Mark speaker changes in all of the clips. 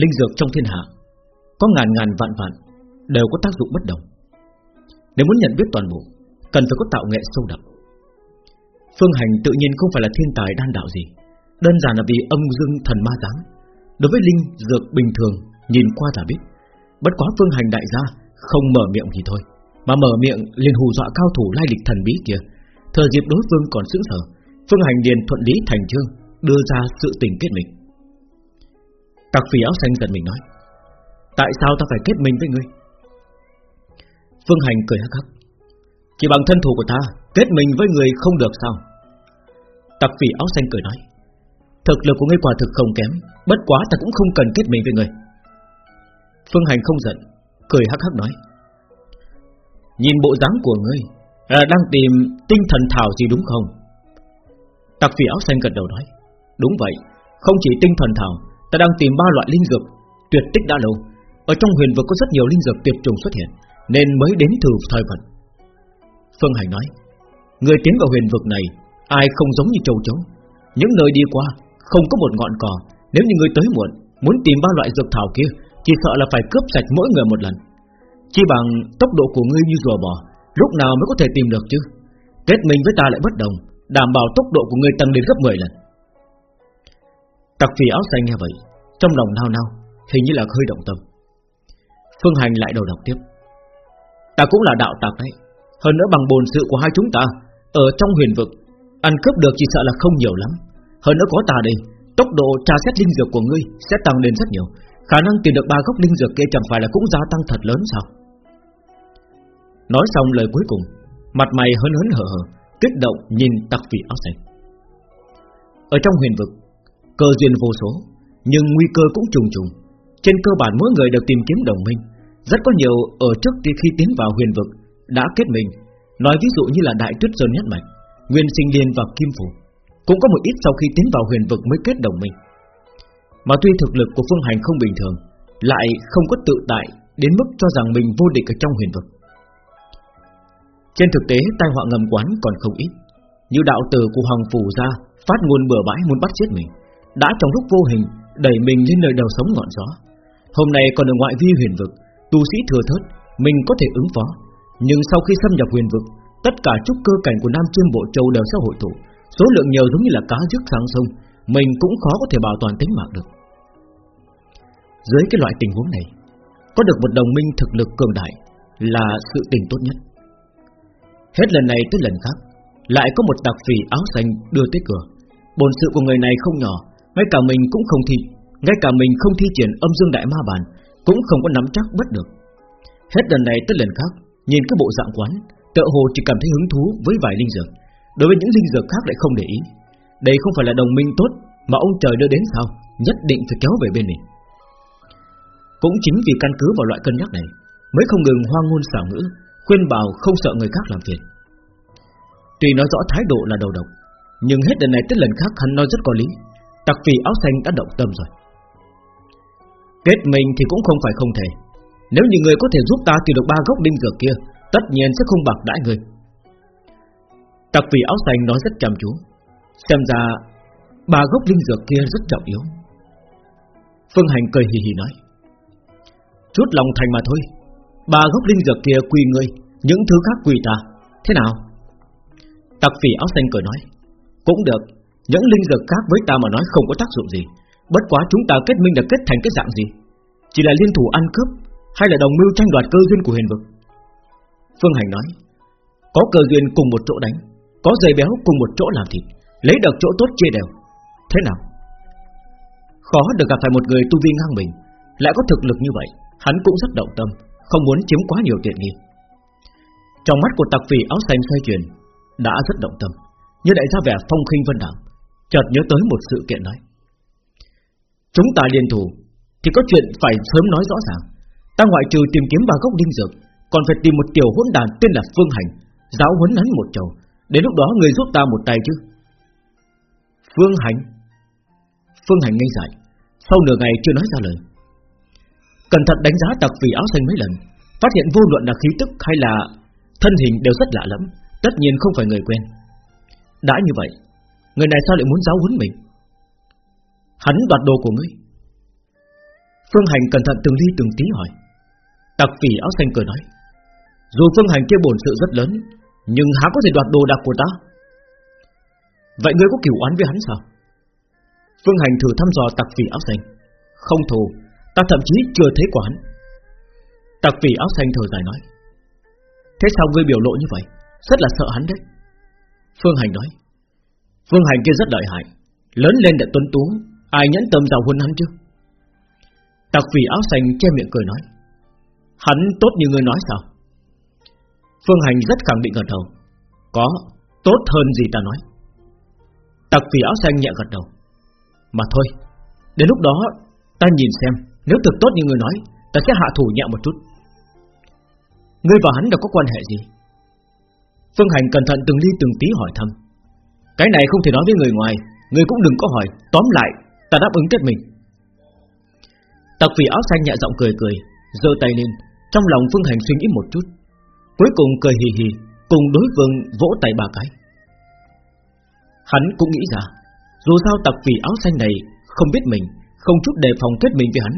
Speaker 1: Linh dược trong thiên hạ, Có ngàn ngàn vạn vạn, Đều có tác dụng bất đồng. Nếu muốn nhận biết toàn bộ, Cần phải có tạo nghệ sâu đậm. Phương Hành tự nhiên không phải là thiên tài đan đạo gì, Đơn giản là vì âm dương thần ma giáng. Đối với linh dược bình thường, Nhìn qua là biết. Bất quá Phương Hành đại gia Không mở miệng thì thôi, Mà mở miệng liền hù dọa cao thủ lai lịch thần bí kia. Thời dịp đối phương còn sững sờ, Phương Hành liền thuận lý thành trương Đưa ra sự tình kết mình. Tặc phỉ áo xanh giận mình nói Tại sao ta phải kết minh với ngươi Phương Hành cười hắc hắc Chỉ bằng thân thủ của ta Kết mình với người không được sao? Tặc phỉ áo xanh cười nói Thực lực của ngươi quả thực không kém Bất quá ta cũng không cần kết mình với ngươi Phương Hành không giận Cười hắc hắc nói Nhìn bộ dáng của ngươi à, Đang tìm tinh thần thảo gì đúng không? Tặc phỉ áo xanh gật đầu nói Đúng vậy Không chỉ tinh thần thảo Ta đang tìm ba loại linh dược, Tuyệt tích đã lâu. Ở trong huyền vực có rất nhiều linh dược tuyệt trùng xuất hiện, Nên mới đến thử thời vận. Phương Hành nói, Người tiến vào huyền vực này, Ai không giống như châu chấu. Những nơi đi qua, không có một ngọn cỏ. Nếu như người tới muộn, Muốn tìm ba loại dược thảo kia, Chỉ sợ là phải cướp sạch mỗi người một lần. Chỉ bằng tốc độ của ngươi như rùa bò, Lúc nào mới có thể tìm được chứ? Kết mình với ta lại bất đồng, Đảm bảo tốc độ của ngươi tăng đến gấp 10 lần. Tặc phì áo xanh nghe vậy, Trong lòng nao nao, Hình như là hơi động tâm. Phương Hành lại đầu đọc tiếp. Ta cũng là đạo tặc đấy, Hơn nữa bằng bồn sự của hai chúng ta, Ở trong huyền vực, Ăn cướp được chỉ sợ là không nhiều lắm. Hơn nữa có ta đây, Tốc độ tra xét linh dược của ngươi sẽ tăng lên rất nhiều, Khả năng tìm được ba gốc linh dược kia chẳng phải là cũng gia tăng thật lớn sao? Nói xong lời cuối cùng, Mặt mày hớn hớn hở hở, Kích động nhìn tặc vị áo xanh. Ở trong huyền vực Cơ duyên vô số, Nhưng nguy cơ cũng trùng trùng. Trên cơ bản mỗi người đều tìm kiếm đồng minh. Rất có nhiều ở trước khi tiến vào huyền vực Đã kết mình. Nói ví dụ như là Đại Tuyết Sơn Nhất Mạch, Nguyên Sinh Liên và Kim Phủ. Cũng có một ít sau khi tiến vào huyền vực mới kết đồng minh. Mà tuy thực lực của Phương Hành không bình thường, Lại không có tự tại Đến mức cho rằng mình vô địch ở trong huyền vực. Trên thực tế, tai họa ngầm quán còn không ít. Như đạo tử của Hoàng Phủ ra, Phát ngôn bừa bãi muốn bắt chết mình. Đã trong lúc vô hình Đẩy mình lên nơi đầu sống ngọn gió. Hôm nay còn ở ngoại vi huyền vực, Tu sĩ thừa thớt, Mình có thể ứng phó. Nhưng sau khi xâm nhập huyền vực, Tất cả trúc cơ cảnh của Nam Chiêm Bộ Châu đều sẽ hội tụ. Số lượng nhiều giống như là cá rước sang sông, Mình cũng khó có thể bảo toàn tính mạng được. Dưới cái loại tình huống này, Có được một đồng minh thực lực cường đại Là sự tình tốt nhất. Hết lần này tới lần khác, Lại có một đặc phỉ áo xanh đưa tới cửa. Bồn sự của người này không nhỏ ngay cả mình cũng không thi, Ngay cả mình không thi triển âm dương đại ma bản Cũng không có nắm chắc bắt được. Hết lần này tới lần khác, Nhìn cái bộ dạng quán, Tựa hồ chỉ cảm thấy hứng thú với vài linh dược. Đối với những linh dược khác lại không để ý. Đây không phải là đồng minh tốt Mà ông trời đưa đến sao, Nhất định phải kéo về bên mình. Cũng chính vì căn cứ vào loại cân nhắc này, Mới không ngừng hoang ngôn xảo ngữ, Khuyên bảo không sợ người khác làm phiền. Tuy nói rõ thái độ là đầu độc, Nhưng hết lần này tới lần khác hắn nói rất có lý. Tặc vì áo xanh đã động tâm rồi. Kết mình thì cũng không phải không thể. Nếu như người có thể giúp ta tìm được ba gốc linh dược kia, Tất nhiên sẽ không bạc đãi người. Tặc vì áo xanh nói rất chăm chú. Xem ra, Ba gốc linh dược kia rất trọng yếu. Phương Hành cười hì hì nói. Chút lòng thành mà thôi. Ba gốc linh dược kia quỳ ngươi, Những thứ khác quỳ ta. Thế nào? Tặc phỉ áo xanh cười nói. Cũng được. Những linh dược khác với ta mà nói không có tác dụng gì. Bất quá chúng ta kết minh là kết thành cái dạng gì? Chỉ là liên thủ ăn cướp, Hay là đồng mưu tranh đoạt cơ duyên của huyền vực? Phương Hành nói, Có cơ duyên cùng một chỗ đánh, Có dây béo cùng một chỗ làm thịt, Lấy được chỗ tốt chia đều. Thế nào? Khó được gặp phải một người tu vi ngang mình, Lại có thực lực như vậy, Hắn cũng rất động tâm, Không muốn chiếm quá nhiều tiện nghi. Trong mắt của tặc phỉ, áo xanh xoay chuyển, Đã rất động tâm, Như đại ra vẻ phong khinh vân đạm. Chợt nhớ tới một sự kiện nói Chúng ta liên thủ Thì có chuyện phải sớm nói rõ ràng Ta ngoại trừ tìm kiếm ba gốc đinh dược còn phải tìm một tiểu hỗn đàn tên là Phương Hành, giáo huấn hắn một chầu. Đến lúc đó người giúp ta một tay chứ. Phương Hành. Phương Hành ngây dại, sau nửa ngày chưa nói ra lời. Cẩn thận đánh giá tặc vì áo xanh mấy lần, phát hiện vô luận là khí tức hay là thân hình đều rất lạ lẫm, tất nhiên không phải người quen. Đã như vậy, người này sao lại muốn giáo huấn mình? Hắn đoạt đồ của ngươi. Phương Hành cẩn thận từng ly từng tí hỏi. Tặc phỉ áo xanh cười nói. Dù Phương Hành kia bổn sự rất lớn, Nhưng há có thể đoạt đồ đạc của ta? Vậy ngươi có kiểu oán với hắn sao? Phương Hành thử thăm dò tặc phỉ áo xanh. Không thù, Ta thậm chí chưa thấy quả hắn. Tặc phỉ áo xanh thở dài nói. Thế sao ngươi biểu lộ như vậy? Rất là sợ hắn đấy. Phương Hành nói. Phương Hành kia rất lợi hại. Lớn lên đã tuấn tú, Ai nhẫn tâm giàu hơn hắn chứ? Tặc phỉ áo xanh che miệng cười nói. Hắn tốt như người nói sao? Phương Hành rất khẳng định gật đầu. Có, Tốt hơn gì ta nói. Tặc phỉ áo xanh nhẹ gật đầu. Mà thôi, Đến lúc đó, Ta nhìn xem, Nếu thực tốt như người nói, Ta sẽ hạ thủ nhẹ một chút. Ngươi và hắn đã có quan hệ gì? Phương Hành cẩn thận từng ly từng tí hỏi thăm. Cái này không thể nói với người ngoài, Người cũng đừng có hỏi. Tóm lại, ta đáp ứng kết mình Tặc phỉ áo xanh nhẹ giọng cười cười, giơ tay lên, Trong lòng Phương Hành suy nghĩ một chút. Cuối cùng cười hì hì, Cùng đối phương vỗ tay ba cái. Hắn cũng nghĩ ra, Dù sao tặc phỉ áo xanh này Không biết mình, Không chút đề phòng kết mình với hắn,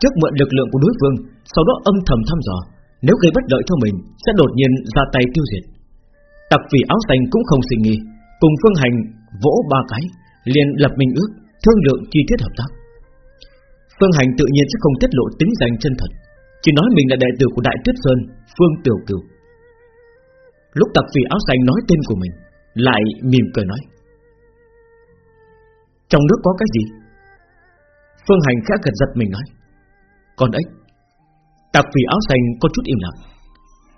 Speaker 1: Trước mượn lực lượng của đối phương, Sau đó âm thầm thăm dò, Nếu gây bất lợi cho mình, Sẽ đột nhiên ra tay tiêu diệt. Tặc phỉ áo xanh cũng không suy nghi Cùng Phương Hành, vỗ ba cái, liền lập minh ước, Thương lượng chi tiết hợp tác. Phương Hành tự nhiên sẽ không tiết lộ tính danh chân thật, Chỉ nói mình là đệ tử của Đại Tuyết Sơn, Phương Tiểu Cửu Lúc tặc phỉ áo xanh nói tên của mình, Lại mỉm cười nói, Trong nước có cái gì? Phương Hành khẽ gật giật mình nói còn ếch, Tặc phỉ áo xanh có chút im lặng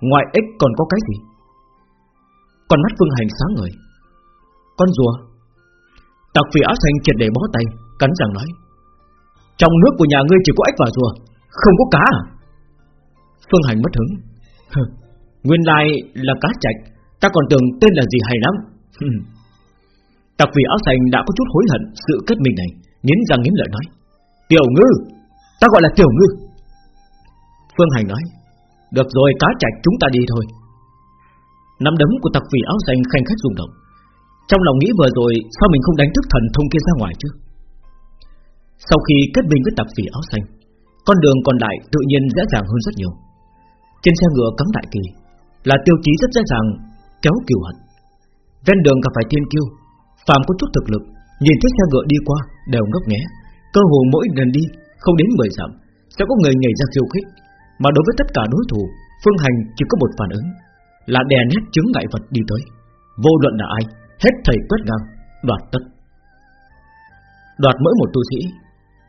Speaker 1: Ngoài ếch còn có cái gì? Con mắt Phương Hành sáng ngời con rùa. Tặc phỉ áo xanh triệt để bó tay, Cắn răng nói. Trong nước của nhà ngươi chỉ có ếch và rùa, Không có cá à? Phương Hành mất hứng. Nguyên lai là cá trạch Ta còn tưởng tên là gì hay lắm. Tặc phỉ áo xanh đã có chút hối hận Sự kết mình này, Nghiến răng nghiến lợi nói. Tiểu ngư, Ta gọi là tiểu ngư. Phương Hành nói, Được rồi, cá trạch chúng ta đi thôi. Nắm đấm của tặc phỉ áo xanh khanh khách rung động trong lòng nghĩ vừa rồi, Sao mình không đánh thức thần thông kia ra ngoài chứ? Sau khi kết binh với tạp phỉ áo xanh, Con đường còn lại tự nhiên dễ dàng hơn rất nhiều. Trên xe ngựa cắm đại kỳ, Là tiêu chí rất dễ dàng Kéo kiều hận. Ven đường gặp phải thiên kiêu Phạm có chút thực lực, Nhìn thấy xe ngựa đi qua đều ngốc nghé. Cơ hồ mỗi lần đi, không đến 10 dặm, Sẽ có người nhảy ra khiêu khích. Mà đối với tất cả đối thủ, Phương Hành chỉ có một phản ứng, Là đè nét chứng ngại vật đi tới. Vô luận là ai Hết thầy quét ngang, Đoạt tất. Đoạt mỗi một tu sĩ,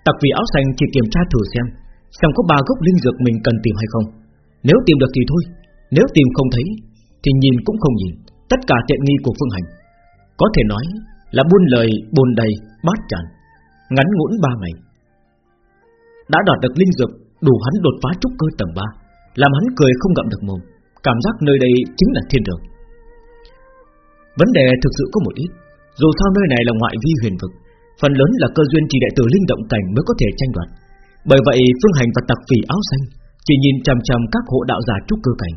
Speaker 1: Tặc vì áo xanh chỉ kiểm tra thử xem Xem có ba gốc linh dược mình cần tìm hay không. Nếu tìm được thì thôi, Nếu tìm không thấy Thì nhìn cũng không nhìn. Tất cả tiện nghi của Phương Hành. Có thể nói là buôn lời bồn đầy, bát tràn, Ngắn ngủn ba ngày. Đã đoạt được linh dược, Đủ hắn đột phá trúc cơ tầng 3 Làm hắn cười không gặm được mồm. Cảm giác nơi đây chính là thiên đường. Vấn đề thực sự có một ít. Dù sao nơi này là ngoại vi huyền vực, Phần lớn là cơ duyên chỉ đệ tử linh động cảnh mới có thể tranh đoạt. Bởi vậy, Phương Hành và tặc phỉ áo xanh Chỉ nhìn chằm chằm các hộ đạo giả trúc cơ cảnh,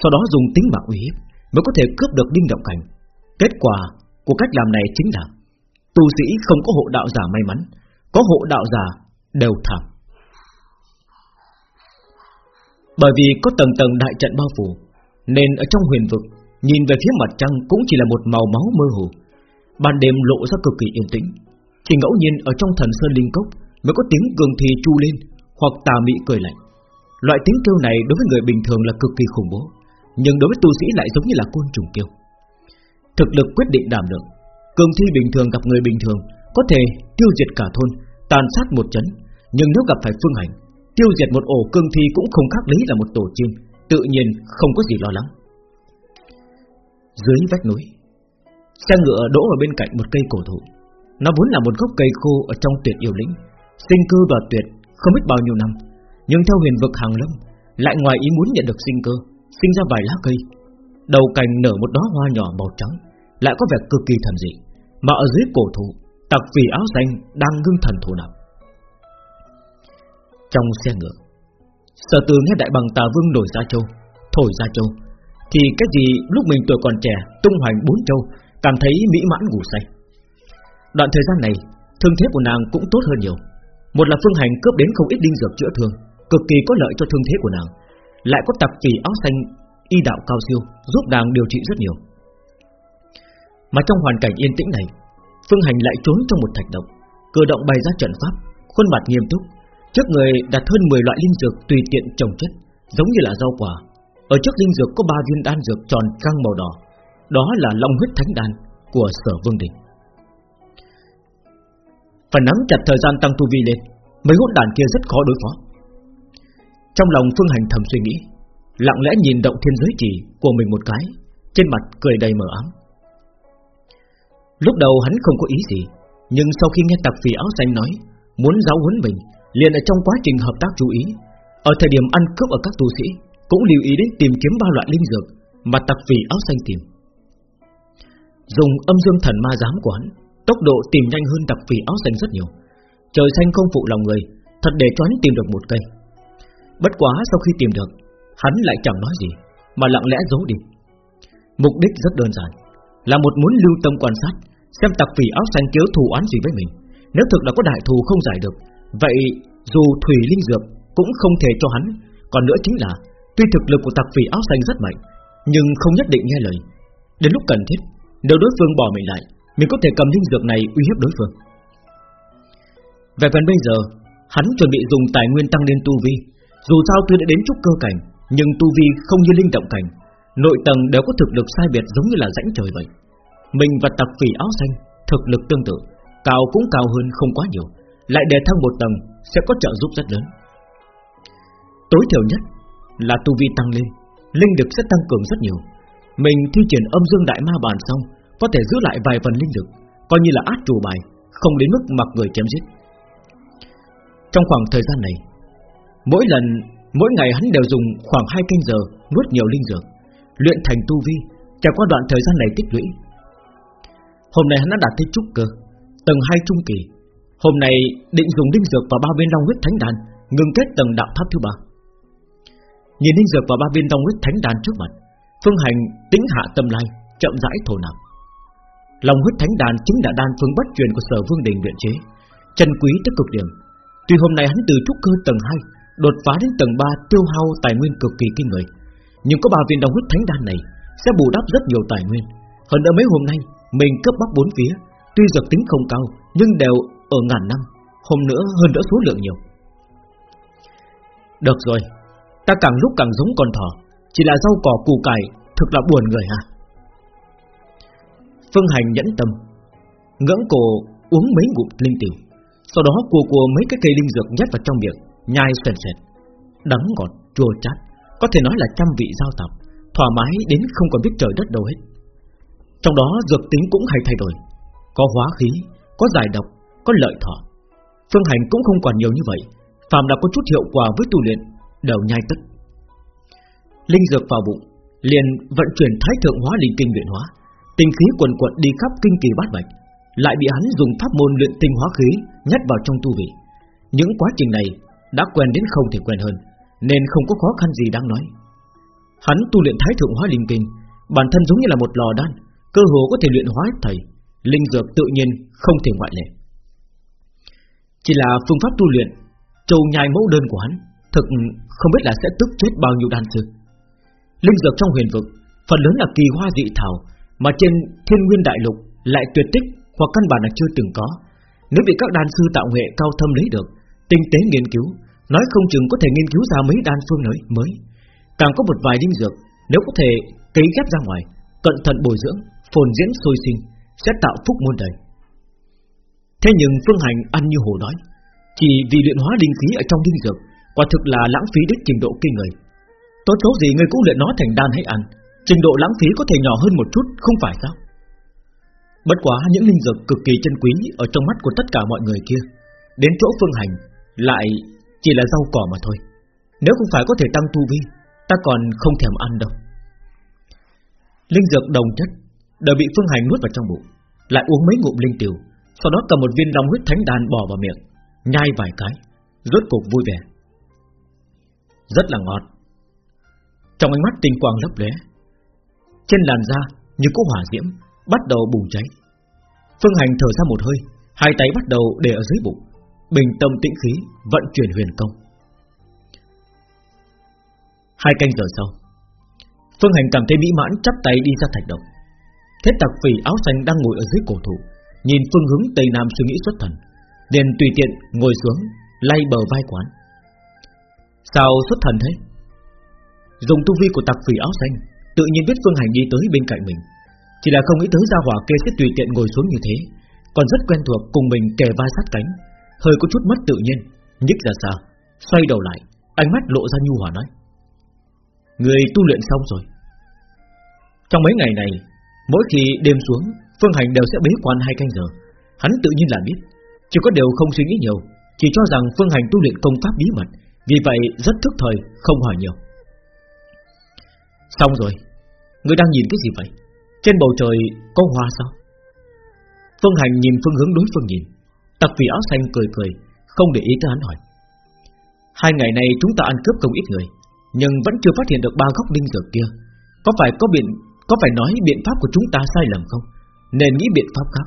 Speaker 1: Sau đó dùng tính mạng uy hiếp Mới có thể cướp được linh động cảnh. Kết quả của cách làm này chính là, Tu sĩ không có hộ đạo giả may mắn, Có hộ đạo giả đều thảm. Bởi vì có tầng tầng đại trận bao phủ, Nên ở trong huyền vực Nhìn về phía mặt trăng cũng chỉ là một màu máu mơ hồ. Ban đêm lộ ra cực kỳ yên tĩnh. Chỉ ngẫu nhiên ở trong thần sơn linh cốc Mới có tiếng cường thi chu lên Hoặc tà mị cười lạnh. Loại tiếng kêu này đối với người bình thường là cực kỳ khủng bố, Nhưng đối với tu sĩ lại giống như là côn trùng kêu. Thực lực quyết định đảm lượng. Cường thi bình thường gặp người bình thường Có thể tiêu diệt cả thôn, Tàn sát một chấn, Nhưng nếu gặp phải phương hành, Tiêu diệt một ổ cương thi cũng không khác lý là một tổ chim, Tự nhiên không có gì lo lắng dưới vách núi. Xe ngựa đỗ ở bên cạnh một cây cổ thụ. Nó vốn là một gốc cây khô Ở trong tuyệt yêu lĩnh, Sinh cơ và tuyệt không biết bao nhiêu năm. Nhưng theo huyền vực hàng lâm, Lại ngoài ý muốn nhận được sinh cơ, Sinh ra vài lá cây. Đầu cành nở một đóa hoa nhỏ màu trắng, Lại có vẻ cực kỳ thần dị, Mà ở dưới cổ thụ, Tặc vì áo xanh đang ngưng thần thủ nạp. Trong xe ngựa, Sở từ nghe đại bằng tà vương nổi ra châu, Thổi ra châu thì cái gì lúc mình tuổi còn trẻ, Tung hoành bốn châu, Cảm thấy mỹ mãn ngủ say. Đoạn thời gian này, Thương thế của nàng cũng tốt hơn nhiều. Một là Phương Hành cướp đến không ít đinh dược chữa thương, Cực kỳ có lợi cho thương thế của nàng. Lại có tạp kỳ áo xanh, y đạo cao siêu, Giúp nàng điều trị rất nhiều. Mà trong hoàn cảnh yên tĩnh này, Phương Hành lại trốn trong một thạch động, Cử động bày ra trận pháp, Khuôn mặt nghiêm túc, Trước người đặt hơn 10 loại linh dược tùy tiện trồng chất, Giống như là rau quả. Ở trước linh dược có ba viên đan dược tròn căng màu đỏ. Đó là long huyết thánh đan Của sở vương đình Phải nắm chặt thời gian tăng tu vi lên, Mấy hỗn đàn kia rất khó đối phó. Trong lòng Phương Hành thầm suy nghĩ, Lặng lẽ nhìn động thiên giới chỉ Của mình một cái, Trên mặt cười đầy mờ ám. Lúc đầu hắn không có ý gì, Nhưng sau khi nghe tạc phì áo xanh nói Muốn giáo huấn mình, liền ở trong quá trình hợp tác chú ý, Ở thời điểm ăn cướp ở các tu sĩ cũng lưu ý đến tìm kiếm ba loại linh dược Mà tặc vì áo xanh tìm. Dùng âm dương thần ma giám của hắn, Tốc độ tìm nhanh hơn tặc vì áo xanh rất nhiều. Trời xanh không phụ lòng người, Thật để cho hắn tìm được một cây. Bất quá sau khi tìm được, Hắn lại chẳng nói gì, Mà lặng lẽ giấu đi. Mục đích rất đơn giản, Là một muốn lưu tâm quan sát, Xem tặc phỉ áo xanh kéo thù oán gì với mình. Nếu thực là có đại thù không giải được, Vậy dù thủy linh dược Cũng không thể cho hắn, Còn nữa chính là Tuy thực lực của tặc phỉ áo xanh rất mạnh, Nhưng không nhất định nghe lời. Đến lúc cần thiết, Nếu đối phương bỏ mình lại, Mình có thể cầm linh dược này uy hiếp đối phương. Về phần bây giờ, Hắn chuẩn bị dùng tài nguyên tăng lên tu vi. Dù sao tuy đã đến chút cơ cảnh, Nhưng tu vi không như linh động cảnh, Nội tầng đều có thực lực sai biệt giống như là rãnh trời vậy. Mình và tặc phỉ áo xanh Thực lực tương tự, Cao cũng cao hơn không quá nhiều, Lại đề thăng một tầng Sẽ có trợ giúp rất lớn. Tối thiểu nhất là tu vi tăng lên, Linh lực sẽ tăng cường rất nhiều. Mình thi triển âm dương đại ma bàn xong, Có thể giữ lại vài phần linh lực, Coi như là át chủ bài, Không đến mức mặc người chém giết. Trong khoảng thời gian này, Mỗi lần, Mỗi ngày hắn đều dùng khoảng 2 canh giờ Nuốt nhiều linh dược, Luyện thành tu vi, Trải qua đoạn thời gian này tích lũy. Hôm nay hắn đã đạt tới trúc cơ, Tầng 2 trung kỳ. Hôm nay định dùng linh dược và ba viên long huyết thánh đàn Ngừng kết tầng đạo tháp thứ ba. Nhìn linh dược và ba viên long huyết thánh đan trước mặt, Phương hành tính hạ tâm lai, Chậm rãi thổ nạp. Long huyết thánh đan chính là đan phương bất truyền của sở vương đình luyện chế, Chân quý tới cực điểm. Tuy hôm nay hắn từ trúc cơ tầng 2 Đột phá đến tầng 3 tiêu hao tài nguyên cực kỳ kinh người, Nhưng có ba viên long huyết thánh đan này Sẽ bù đắp rất nhiều tài nguyên. Hơn nữa mấy hôm nay, Mình cấp bắc bốn phía, Tuy dược tính không cao, Nhưng đều ở ngàn năm, Hôm nữa hơn đỡ số lượng nhiều. Được rồi Ta càng lúc càng giống con thỏ Chỉ là rau cỏ củ cải Thực là buồn người hả Phương Hành nhẫn tâm Ngưỡng cổ uống mấy ngụm linh tiểu Sau đó cua cua mấy cái cây linh dược nhét vào trong miệng Nhai sền sệt. Đắng ngọt, chua chát Có thể nói là trăm vị giao tập Thoải mái đến không còn biết trời đất đâu hết. Trong đó dược tính cũng hay thay đổi Có hóa khí, có giải độc, có lợi thọ. Phương Hành cũng không còn nhiều như vậy Phạm đã có chút hiệu quả với tu luyện đầu nhai tức. Linh dược vào bụng, Liền vận chuyển thái thượng hóa linh kinh luyện hóa, Tinh khí quần quật đi khắp kinh kỳ bát mạch Lại bị hắn dùng pháp môn luyện tinh hóa khí Nhét vào trong tu vị. Những quá trình này đã quen đến không thể quen hơn, Nên không có khó khăn gì đáng nói. Hắn tu luyện thái thượng hóa linh kinh, Bản thân giống như là một lò đan, Cơ hồ có thể luyện hóa thầy, Linh dược tự nhiên không thể ngoại lệ. Chỉ là phương pháp tu luyện Châu nhai mẫu đơn của hắn Thực không biết là sẽ tức chết bao nhiêu đan sư Linh dược trong huyền vực Phần lớn là kỳ hoa dị thảo Mà trên thiên nguyên đại lục Lại tuyệt tích hoặc căn bản là chưa từng có. Nếu bị các đan sư tạo nghệ cao thâm lấy được Tinh tế nghiên cứu Nói không chừng có thể nghiên cứu ra mấy đan phương mới mới. Càng có một vài linh dược Nếu có thể cấy ghép ra ngoài cẩn thận bồi dưỡng, phồn diễn sôi sinh Sẽ tạo phúc muôn đời. Thế nhưng Phương Hành ăn như hồ đói Chỉ vì luyện hóa linh khí ở trong linh dược Quả thực là lãng phí đến trình độ kinh người. Tốt xấu gì người cũng luyện nó thành đan hay ăn. Trình độ lãng phí có thể nhỏ hơn một chút, Không phải sao? Bất quá những linh dược cực kỳ chân quý Ở trong mắt của tất cả mọi người kia, Đến chỗ Phương Hành Lại chỉ là rau cỏ mà thôi. Nếu không phải có thể tăng tu vi, Ta còn không thèm ăn đâu. Linh dược đồng chất Đều bị Phương Hành nuốt vào trong bụng, Lại uống mấy ngụm linh tiểu, Sau đó cầm một viên long huyết thánh đan bỏ vào miệng, Nhai vài cái, Rốt cục vui vẻ. Rất là ngọt. Trong ánh mắt tinh quang lấp lóe, Trên làn da như có hỏa diễm Bắt đầu bùng cháy. Phương Hành thở ra một hơi, Hai tay bắt đầu để ở dưới bụng, Bình tâm tĩnh khí Vận chuyển huyền công. Hai canh giờ sau, Phương Hành cảm thấy mỹ mãn chắp tay đi ra thạch động. Thế tặc phỉ áo xanh đang ngồi ở dưới cổ thụ, Nhìn phương hướng Tây Nam suy nghĩ xuất thần, liền tùy tiện ngồi xuống, Lay bờ vai quán. Sao xuất thần thế? Dùng tu vi của tặc phỉ áo xanh, Tự nhiên biết Phương Hành đi tới bên cạnh mình. Chỉ là không nghĩ tới gia hỏa kê sẽ tùy tiện ngồi xuống như thế. Còn rất quen thuộc cùng mình kề vai sát cánh, Hơi có chút mất tự nhiên, Nhích ra xa, Xoay đầu lại, Ánh mắt lộ ra nhu hòa nói. Người tu luyện xong rồi. Trong mấy ngày này, Mỗi khi đêm xuống, Phương Hành đều sẽ bế quan hai canh giờ. Hắn tự nhiên là biết, Chỉ có điều không suy nghĩ nhiều, Chỉ cho rằng Phương Hành tu luyện công pháp bí mật vì vậy, rất thức thời, không hỏi nhiều. Xong rồi, Người đang nhìn cái gì vậy? Trên bầu trời có hoa sao? Phương Hành nhìn phương hướng đối phương nhìn. Tặc vì áo xanh cười cười, Không để ý tới hắn hỏi. Hai ngày này chúng ta ăn cướp không ít người, Nhưng vẫn chưa phát hiện được ba góc đinh dược kia. Có phải có biện, Có phải nói biện pháp của chúng ta sai lầm không? Nên nghĩ biện pháp khác.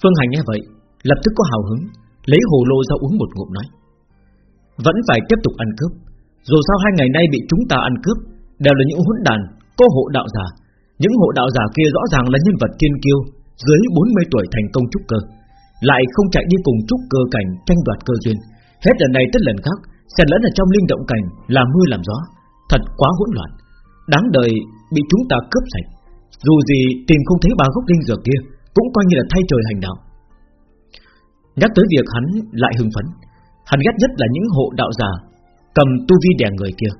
Speaker 1: Phương Hành nghe vậy, Lập tức có hào hứng, Lấy hồ lô ra uống một ngụm nói. Vẫn phải tiếp tục ăn cướp. Dù sao hai ngày nay bị chúng ta ăn cướp Đều là những hỗn đàn Có hộ đạo giả Những hộ đạo giả kia rõ ràng là nhân vật thiên kiêu, Dưới 40 tuổi thành công trúc cơ, Lại không chạy đi cùng trúc cơ cảnh Tranh đoạt cơ duyên. Hết lần này tới lần khác, Xen lẫn ở trong linh động cảnh Làm mưa làm gió, Thật quá hỗn loạn. Đáng đời bị chúng ta cướp sạch, Dù gì tìm không thấy ba gốc linh dược kia Cũng coi như là thay trời hành đạo. Nhắc tới việc hắn lại hưng phấn Hắn ghét nhất là những hộ đạo giả Cầm tu vi đè người kia.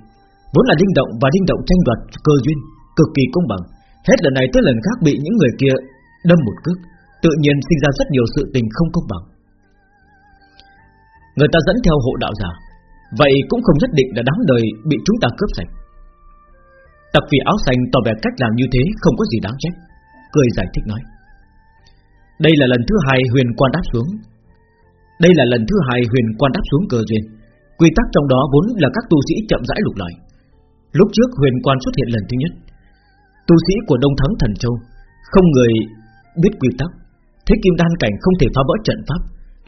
Speaker 1: Vốn là linh động và linh động tranh đoạt cơ duyên, Cực kỳ công bằng. Hết lần này tới lần khác bị những người kia đâm một cước, Tự nhiên sinh ra rất nhiều sự tình không công bằng. Người ta dẫn theo hộ đạo giả Vậy cũng không nhất định là đáng đời Bị chúng ta cướp sạch. Tặc vì áo xanh tỏ vẻ cách làm như thế Không có gì đáng trách, Cười giải thích nói. Đây là lần thứ hai huyền quan đáp xuống đây là lần thứ hai huyền quan đáp xuống cơ duyên. Quy tắc trong đó vốn là các tu sĩ chậm rãi lục lọi. Lúc trước huyền quan xuất hiện lần thứ nhất, Tu sĩ của Đông Thắng Thần Châu Không người biết quy tắc. Thế kim đan cảnh không thể phá vỡ trận pháp,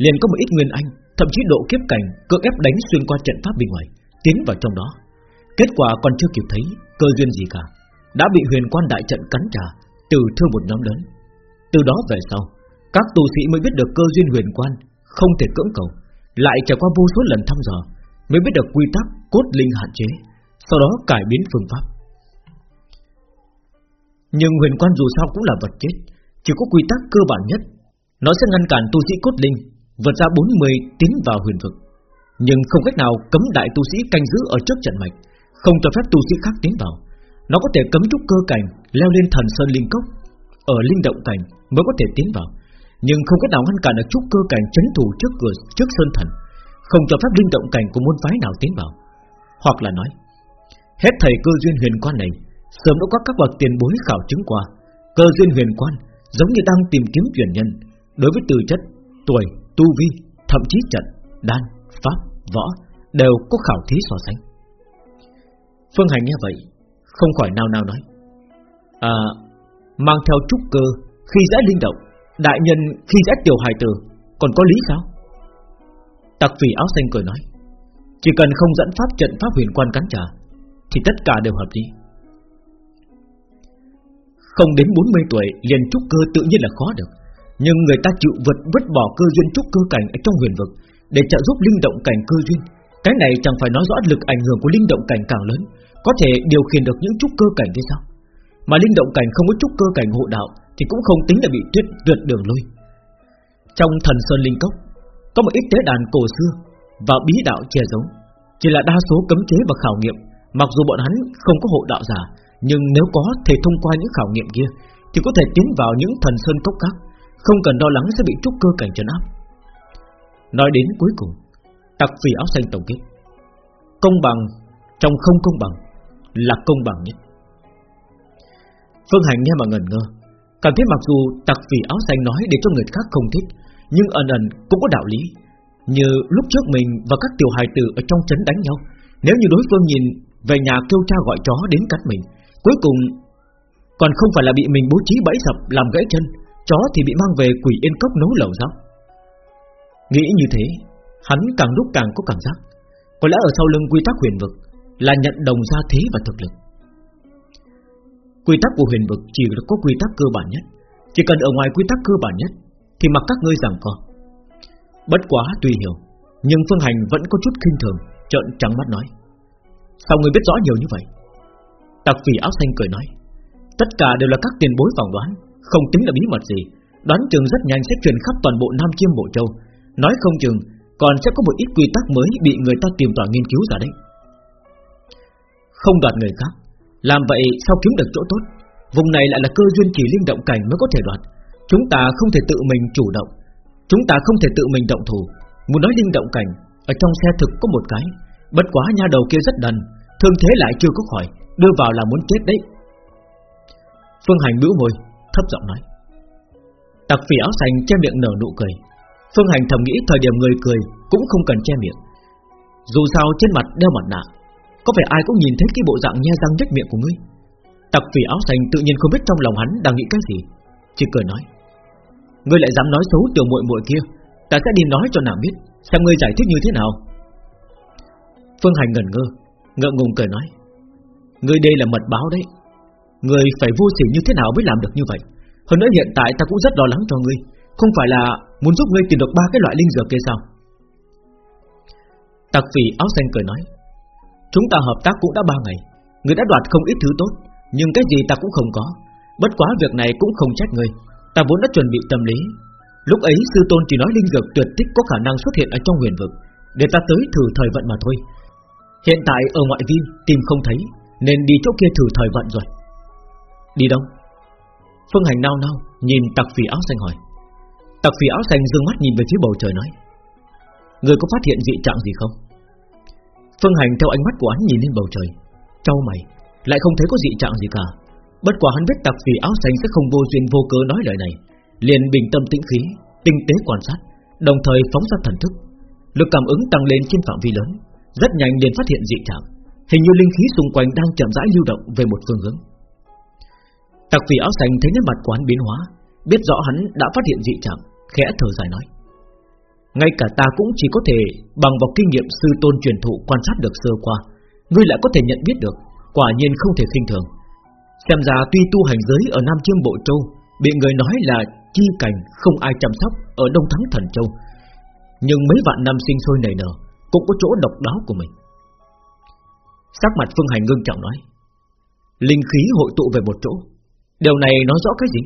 Speaker 1: Liền có một ít nguyên anh, Thậm chí độ kiếp cảnh, cưỡng ép đánh xuyên qua trận pháp bên ngoài, Tiến vào trong đó. Kết quả còn chưa kịp thấy cơ duyên gì cả, Đã bị huyền quan đại trận cắn trả Từ thương một nhóm lớn. Từ đó về sau, Các tu sĩ mới biết được cơ duyên huyền quan không thể cưỡng cầu Lại trải qua vô số lần thăm dò Mới biết được quy tắc cốt linh hạn chế sau đó cải biến phương pháp. Nhưng huyền quan dù sao cũng là vật chết, chỉ có quy tắc cơ bản nhất, nó sẽ ngăn cản tu sĩ cốt linh vượt ra 40 tiến vào huyền vực, nhưng không cách nào cấm đại tu sĩ canh giữ ở trước trận mạch, không cho phép tu sĩ khác tiến vào. Nó có thể cấm trúc cơ cảnh leo lên thần sơn linh cốc, ở linh động cảnh mới có thể tiến vào, nhưng không cách nào ngăn cản được trúc cơ cảnh chấn thủ trước cửa trước sơn thần, không cho phép linh động cảnh của môn phái nào tiến vào. Hoặc là nói, Hết thầy cơ duyên huyền quan này Sớm đã có các bậc tiền bối khảo chứng qua. Cơ duyên huyền quan Giống như đang tìm kiếm truyền nhân Đối với từ chất, tuổi, tu vi Thậm chí trận, đan, pháp, võ Đều có khảo thí so sánh. Phương Hành nghe vậy Không khỏi nào nào nói À Mang theo trúc cơ Khi dễ linh động Đại nhân khi dễ tiểu hài tử, Còn có lý sao? Tặc phỉ áo xanh cười nói, Chỉ cần không dẫn pháp trận pháp huyền quan cắn trả, thì tất cả đều hợp lý. Không đến 40 tuổi liền trúc cơ tự nhiên là khó được, Nhưng người ta chịu vượt vứt bỏ cơ duyên trúc cơ cảnh ở trong huyền vực Để trợ giúp linh động cảnh cơ duyên. Cái này chẳng phải nói rõ lực ảnh hưởng của linh động cảnh càng lớn, Có thể điều khiển được những trúc cơ cảnh thế sao? Mà linh động cảnh không có trúc cơ cảnh hộ đạo thì cũng không tính là bị tuyệt tuyệt đường lui. Trong thần Sơn Linh Cốc, Có một ít tế đàn cổ xưa Và bí đạo che giấu. Chỉ là đa số cấm chế và khảo nghiệm, Mặc dù bọn hắn không có hộ đạo giả, Nhưng nếu có thể thông qua những khảo nghiệm kia, Thì có thể tiến vào những thần sơn cốc khác, Không cần lo lắng sẽ bị trúc cơ cảnh trấn áp. Nói đến cuối cùng, Tặc vì áo xanh tổng kết. Công bằng Trong không công bằng Là công bằng nhất. Phương Hành nghe mà ngẩn ngơ. Cảm thấy mặc dù tặc vì áo xanh nói Để cho người khác không thích, Nhưng ẩn ẩn cũng có đạo lý. Như lúc trước mình và các tiểu hài tử Ở trong trấn đánh nhau, Nếu như đối phương nhìn về nhà kêu cha gọi chó đến cắt mình, Cuối cùng Còn không phải là bị mình bố trí bẫy sập Làm gãy chân, Chó thì bị mang về quỷ yên cốc nấu lẩu sao Nghĩ như thế, Hắn càng lúc càng có cảm giác. Có lẽ ở sau lưng quy tắc huyền vực Là nhận đồng gia thế và thực lực. Quy tắc của huyền vực chỉ có quy tắc cơ bản nhất. Chỉ cần ở ngoài quy tắc cơ bản nhất, Thì mặc các ngươi rằng co. Bất quá tùy hiểu, Nhưng Phương Hành vẫn có chút khinh thường, Trợn trắng mắt nói. Sao người biết rõ nhiều như vậy? Tặc phỉ áo xanh cười nói. Tất cả đều là các tiền bối phỏng đoán, Không tính là bí mật gì. Đoán chừng rất nhanh sẽ truyền khắp toàn bộ Nam Chiêm Bộ Châu. Nói không chừng, Còn sẽ có một ít quy tắc mới Bị người ta tìm tòi nghiên cứu ra đấy. Không đoạt người khác làm vậy sao kiếm được chỗ tốt? Vùng này lại là cơ duyên chỉ linh động cảnh mới có thể đoạt. Chúng ta không thể tự mình chủ động. Chúng ta không thể tự mình động thủ. Muốn nói linh động cảnh, Ở trong xe thực có một cái. Bất quá nha đầu kia rất đần, Thương thế lại chưa có khỏi, Đưa vào là muốn chết đấy. Phương Hành bĩu môi, Thấp giọng nói. Tặc phỉ áo xanh che miệng nở nụ cười. Phương Hành thầm nghĩ thời điểm người cười Cũng không cần che miệng. Dù sao trên mặt đeo mặt nạ có vẻ ai cũng nhìn thấy cái bộ dạng nhe răng nhếch miệng của ngươi. Tặc phỉ áo xanh tự nhiên không biết trong lòng hắn đang nghĩ cái gì, Chỉ cười nói. Ngươi lại dám nói xấu tiểu muội muội kia, Ta sẽ đi nói cho nàng biết, Xem ngươi giải thích như thế nào. Phương Hành ngẩn ngơ, Ngượng ngùng cười nói. Ngươi đây là mật báo đấy, Ngươi phải vô sỉ như thế nào mới làm được như vậy? Hơn nữa hiện tại ta cũng rất lo lắng cho ngươi, Không phải là muốn giúp ngươi tìm được ba cái loại linh dược kia sao? Tặc phỉ áo xanh cười nói. Chúng ta hợp tác cũng đã ba ngày. Người đã đoạt không ít thứ tốt, Nhưng cái gì ta cũng không có. Bất quá việc này cũng không trách người Ta vốn đã chuẩn bị tâm lý. Lúc ấy, sư tôn chỉ nói linh dược tuyệt tích có khả năng xuất hiện ở trong huyền vực, Để ta tới thử thời vận mà thôi. Hiện tại ở ngoại vi, tìm không thấy, Nên đi chỗ kia thử thời vận rồi. Đi đâu? Phương Hành nao nao, Nhìn tặc phỉ áo xanh hỏi. Tặc phỉ áo xanh dương mắt nhìn về phía bầu trời nói. Người có phát hiện dị trạng gì không? Phương Hành theo ánh mắt của hắn nhìn lên bầu trời. Châu mày, Lại không thấy có dị trạng gì cả. Bất quả hắn biết tặc phì áo xanh sẽ không vô duyên vô cớ nói lời này. Liền bình tâm tĩnh khí, Tinh tế quan sát, Đồng thời phóng ra thần thức. Lực cảm ứng tăng lên trên phạm vi lớn, Rất nhanh liền phát hiện dị trạng. Hình như linh khí xung quanh đang chậm rãi lưu động về một phương hướng. Tạc phì áo xanh thấy nét mặt của hắn biến hóa, Biết rõ hắn đã phát hiện dị trạng, Khẽ thở dài nói. Ngay cả ta cũng chỉ có thể, Bằng vào kinh nghiệm sư tôn truyền thụ quan sát được sơ qua, Ngươi lại có thể nhận biết được, Quả nhiên không thể khinh thường. Xem ra tuy tu hành giới ở Nam Chiêm Bộ Châu, Bị người nói là chi cảnh Không ai chăm sóc ở Đông Thắng Thần Châu, Nhưng mấy vạn năm sinh sôi nảy nở Cũng có chỗ độc đáo của mình. Sắc mặt Phương Hành ngưng trọng nói, Linh khí hội tụ về một chỗ, Điều này nói rõ cái gì?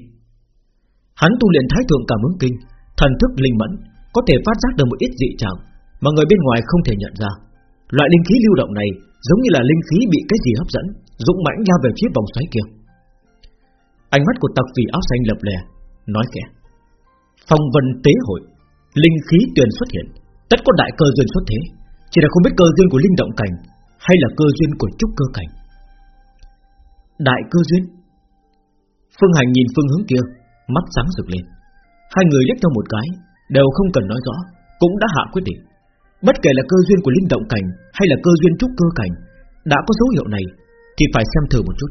Speaker 1: Hắn tu luyện thái thượng cảm ứng kinh, Thần thức linh mẫn có thể phát giác được một ít dị trạng Mà người bên ngoài không thể nhận ra. Loại linh khí lưu động này Giống như là linh khí bị cái gì hấp dẫn, Dũng mãnh lao về phía vòng xoáy kia. Ánh mắt của tặc vì áo xanh lập lè, Nói khẽ. Phong vân tế hội, Linh khí tuyền xuất hiện. Tất có đại cơ duyên xuất thế, Chỉ là không biết cơ duyên của linh động cảnh Hay là cơ duyên của trúc cơ cảnh. Đại cơ duyên? Phương Hành nhìn phương hướng kia, Mắt sáng rực lên. Hai người liếc nhau một cái Đều không cần nói rõ, Cũng đã hạ quyết định. Bất kể là cơ duyên của linh động cảnh Hay là cơ duyên trúc cơ cảnh, Đã có dấu hiệu này Thì phải xem thử một chút.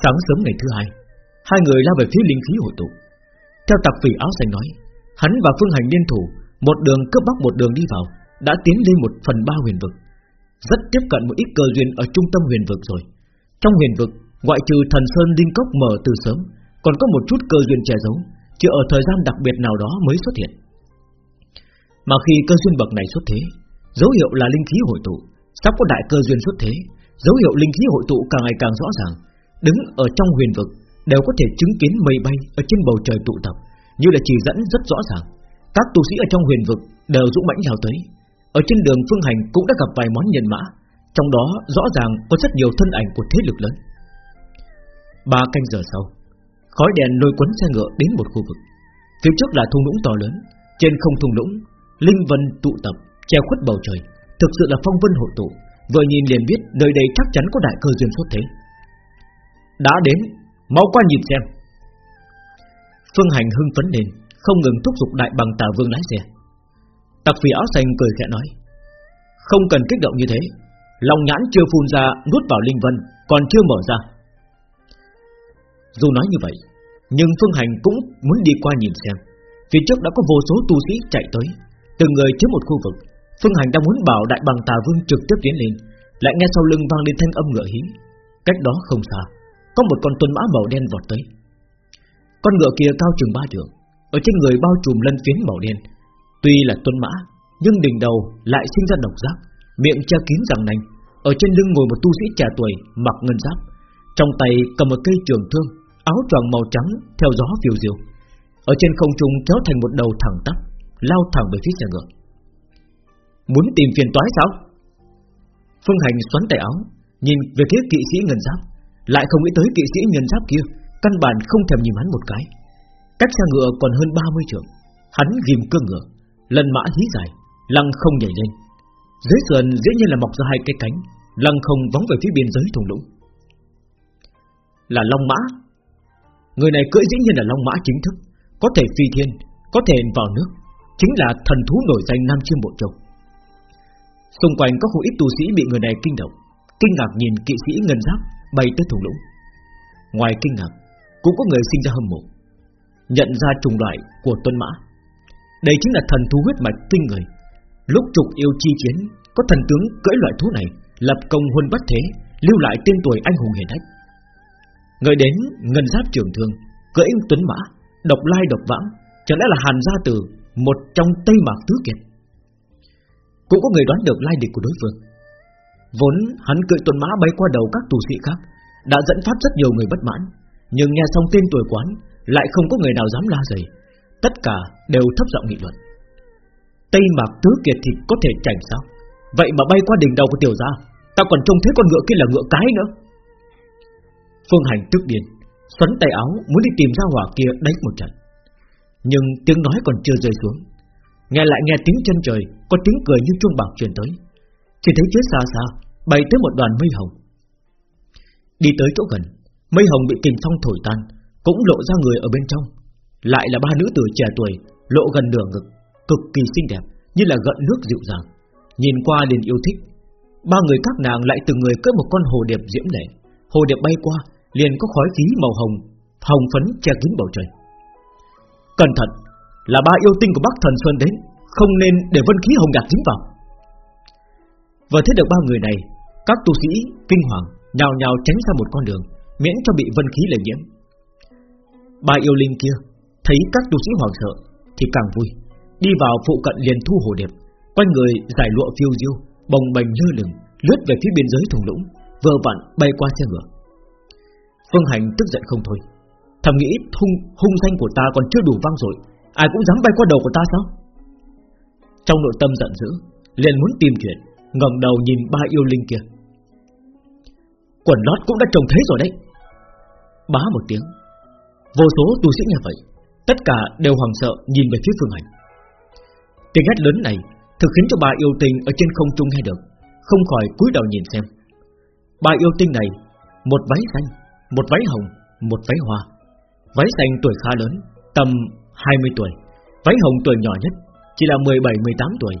Speaker 1: Sáng sớm ngày thứ hai Hai người lao về phía linh khí hội tụ. Theo tặc phỉ áo xanh nói, Hắn và Phương Hành liên thủ, Một đường cướp bóc một đường đi vào, Đã tiến lên một phần ba huyền vực. Rất tiếp cận một ít cơ duyên ở trung tâm huyền vực rồi. Trong huyền vực, Ngoại trừ thần sơn linh cốc mở từ sớm, Còn có một chút cơ duyên che giấu. Chỉ ở thời gian đặc biệt nào đó mới xuất hiện. Mà khi cơ duyên bậc này xuất thế, Dấu hiệu là linh khí hội tụ. Sắp có đại cơ duyên xuất thế, Dấu hiệu linh khí hội tụ càng ngày càng rõ ràng. Đứng ở trong huyền vực, Đều có thể chứng kiến mây bay ở trên bầu trời tụ tập, Như là chỉ dẫn rất rõ ràng. Các tu sĩ ở trong huyền vực đều dũng mãnh lao tới. Ở trên đường phương hành cũng đã gặp vài món nhân mã, Trong đó rõ ràng có rất nhiều thân ảnh của thế lực lớn. Ba canh giờ sau Khói đèn lôi cuốn xe ngựa đến một khu vực. Phía trước là thung lũng to lớn. Trên không thung lũng, Linh vân tụ tập, che khuất bầu trời. Thực sự là phong vân hội tụ. Vừa nhìn liền biết nơi đây chắc chắn có đại cơ duyên xuất thế. Đã đến, Mau qua nhìn xem. Phương Hành hưng phấn lên, Không ngừng thúc giục đại bằng tà vương lái xe. Tặc phỉ áo xanh cười khẽ nói, Không cần kích động như thế. Lòng nhãn chưa phun ra, nuốt vào linh vân, Còn chưa mở ra. Dù nói như vậy nhưng Phương Hành cũng muốn đi qua nhìn xem. Phía trước đã có vô số tu sĩ chạy tới. Từng người chiếm một khu vực, Phương Hành đang muốn bảo đại bằng tà vương trực tiếp tiến lên. Lại nghe sau lưng vang lên thanh âm ngựa hí. Cách đó không xa, Có một con tuần mã màu đen vọt tới. Con ngựa kia cao chừng ba trường Ở trên người bao trùm lân phiến màu đen. Tuy là tuần mã, Nhưng đỉnh đầu lại sinh ra độc giác, Miệng che kín răng nanh Ở trên lưng ngồi một tu sĩ trẻ tuổi, mặc ngân giáp, Trong tay cầm một cây trường thương. Áo choàng màu trắng theo gió phiêu diêu, Ở trên không trung kéo thành một đầu thẳng tắp, Lao thẳng về phía xe ngựa. Muốn tìm phiền toái sao? Phương Hành xoắn tay áo, Nhìn về phía kỵ sĩ ngân giáp, Lại không nghĩ tới kỵ sĩ ngân giáp kia, Căn bản không thèm nhìn hắn một cái. Cách xe ngựa còn hơn 30 trượng, Hắn ghim cương ngựa Lần mã hí dài, Lăng không nhảy lên. Dưới sườn dễ nhiên là mọc ra hai cái cánh, Lăng không vóng về phía biên giới thùng lũng. Là Long Mã Người này cưỡi dĩ nhiên là Long Mã chính thức, Có thể phi thiên, Có thể vào nước, Chính là thần thú nổi danh Nam Chiêm Bộ Châu. Xung quanh có không ít tu sĩ bị người này kinh động, Kinh ngạc nhìn kỵ sĩ ngân giáp Bay tới thùng lũng. Ngoài kinh ngạc, Cũng có người sinh ra hâm mộ, Nhận ra trùng loại của tuân mã. Đây chính là thần thú huyết mạch kinh người. Lúc trục yêu chi chiến, Có thần tướng cưỡi loại thú này Lập công huân bất thế, Lưu lại tên tuổi anh hùng hiển hách. Người đến ngân giáp trường thương, Cưỡi tuấn mã, Độc lai độc vãng, Chẳng lẽ là hàn gia tử Một trong tây mạc tứ kiệt? Cũng có người đoán được lai địch của đối phương. Vốn hắn cưỡi tuấn mã bay qua đầu các tù sĩ khác, Đã dẫn phát rất nhiều người bất mãn. Nhưng nghe xong tên tuổi quán, Lại không có người nào dám la dày Tất cả đều thấp giọng nghị luận. Tây mạc tứ kiệt thì có thể chảnh sao? Vậy mà bay qua đỉnh đầu của tiểu gia, Ta còn trông thấy con ngựa kia là ngựa cái nữa. Phương Hành tức điên Xoắn tay áo, muốn đi tìm ra hỏa kia đánh một trận. Nhưng tiếng nói còn chưa rơi xuống. Nghe lại nghe tiếng chân trời, Có tiếng cười như chuông bạc truyền tới. Chỉ thấy phía xa xa, Bay tới một đoàn mây hồng. Đi tới chỗ gần, Mây hồng bị kình phong thổi tan, Cũng lộ ra người ở bên trong. Lại là ba nữ tử trẻ tuổi, Lộ gần nửa ngực, Cực kỳ xinh đẹp, Như là gợn nước dịu dàng. Nhìn qua liền yêu thích. Ba người các nàng lại từng người cưỡi một con hồ điệp diễm lệ. Hồ điệp bay qua liền có khói khí màu hồng hồng phấn che kín bầu trời. Cẩn thận, là ba yêu tinh của Bắc Thần Sơn đến, không nên để vân khí hồng nhạt dính vào. Vừa thấy được ba người này, các tu sĩ kinh hoàng nhào nhào tránh ra một con đường, miễn cho bị vân khí lây nhiễm. Ba yêu linh kia thấy các tu sĩ hoảng sợ thì càng vui, đi vào phụ cận liền thu hồ điệp, quanh người giải lụa phiêu diêu, bồng bềnh lơ lửng, lướt về phía biên giới thùng lũng, vừa vặn bay qua xe ngựa. Phương Hành tức giận không thôi. Thầm nghĩ hung, hung danh của ta còn chưa đủ vang rồi Ai cũng dám bay qua đầu của ta sao? Trong nội tâm giận dữ liền muốn tìm chuyện ngẩng đầu nhìn ba yêu linh kia. Quần lót cũng đã trông thấy rồi đấy. Bá một tiếng. Vô số tu sĩ nghe vậy Tất cả đều hoàng sợ nhìn về phía Phương Hành. Tiếng hét lớn này Thực khiến cho bà yêu tinh ở trên không trung nghe được Không khỏi cúi đầu nhìn xem. Bà yêu tinh này Một váy xanh một váy hồng, một váy hoa. Váy xanh tuổi khá lớn, tầm 20 tuổi. Váy hồng tuổi nhỏ nhất, chỉ là 17-18 tuổi.